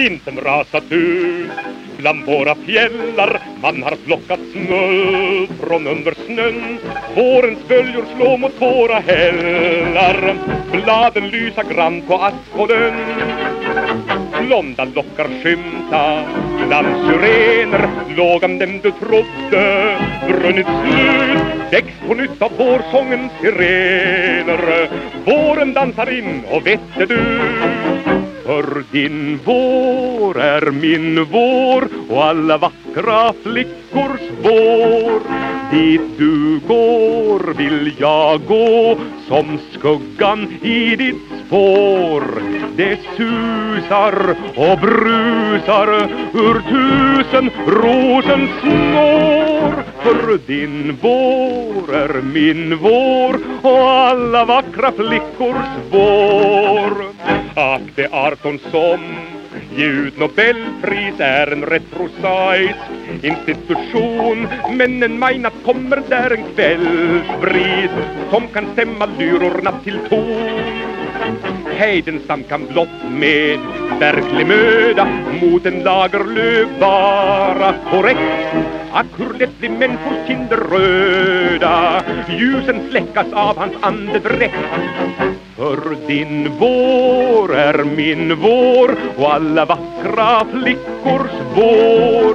Vintern rasat ut. Bland våra fjällar Man har plockat smull från under snön. Vårens böljor slå mot våra hällar. Bladen lysa grann på Askolön Blonda lockar skymta bland syrener. Lågan dem du trodde brunnit slut. Väcks på nytt av vårsångens sirener. Våren dansar in och vette du för din vår är min vår och alla vackra flickors vår Dit du går vill jag gå som skuggan i ditt spår. Det susar och brusar ur tusen rosens snår. För din vår är min vår och alla vackra flickors vår Ack, det arton som. Ge ut Nobelpris är en rätt prosaisk institution Men en majnatt kommer där en kvällsbris som kan stämma lyrorna till ton. Heidenstam kan blott med verklig möda mot en lagerlöv vara. Korrekt Ack hur lätt blir människors kinder röda. Ljusen släckas av hans andedräkt för din vår är min vår och alla vackra flickors vår.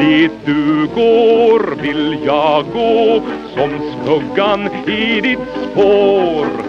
Dit du går vill jag gå som skuggan i ditt spår.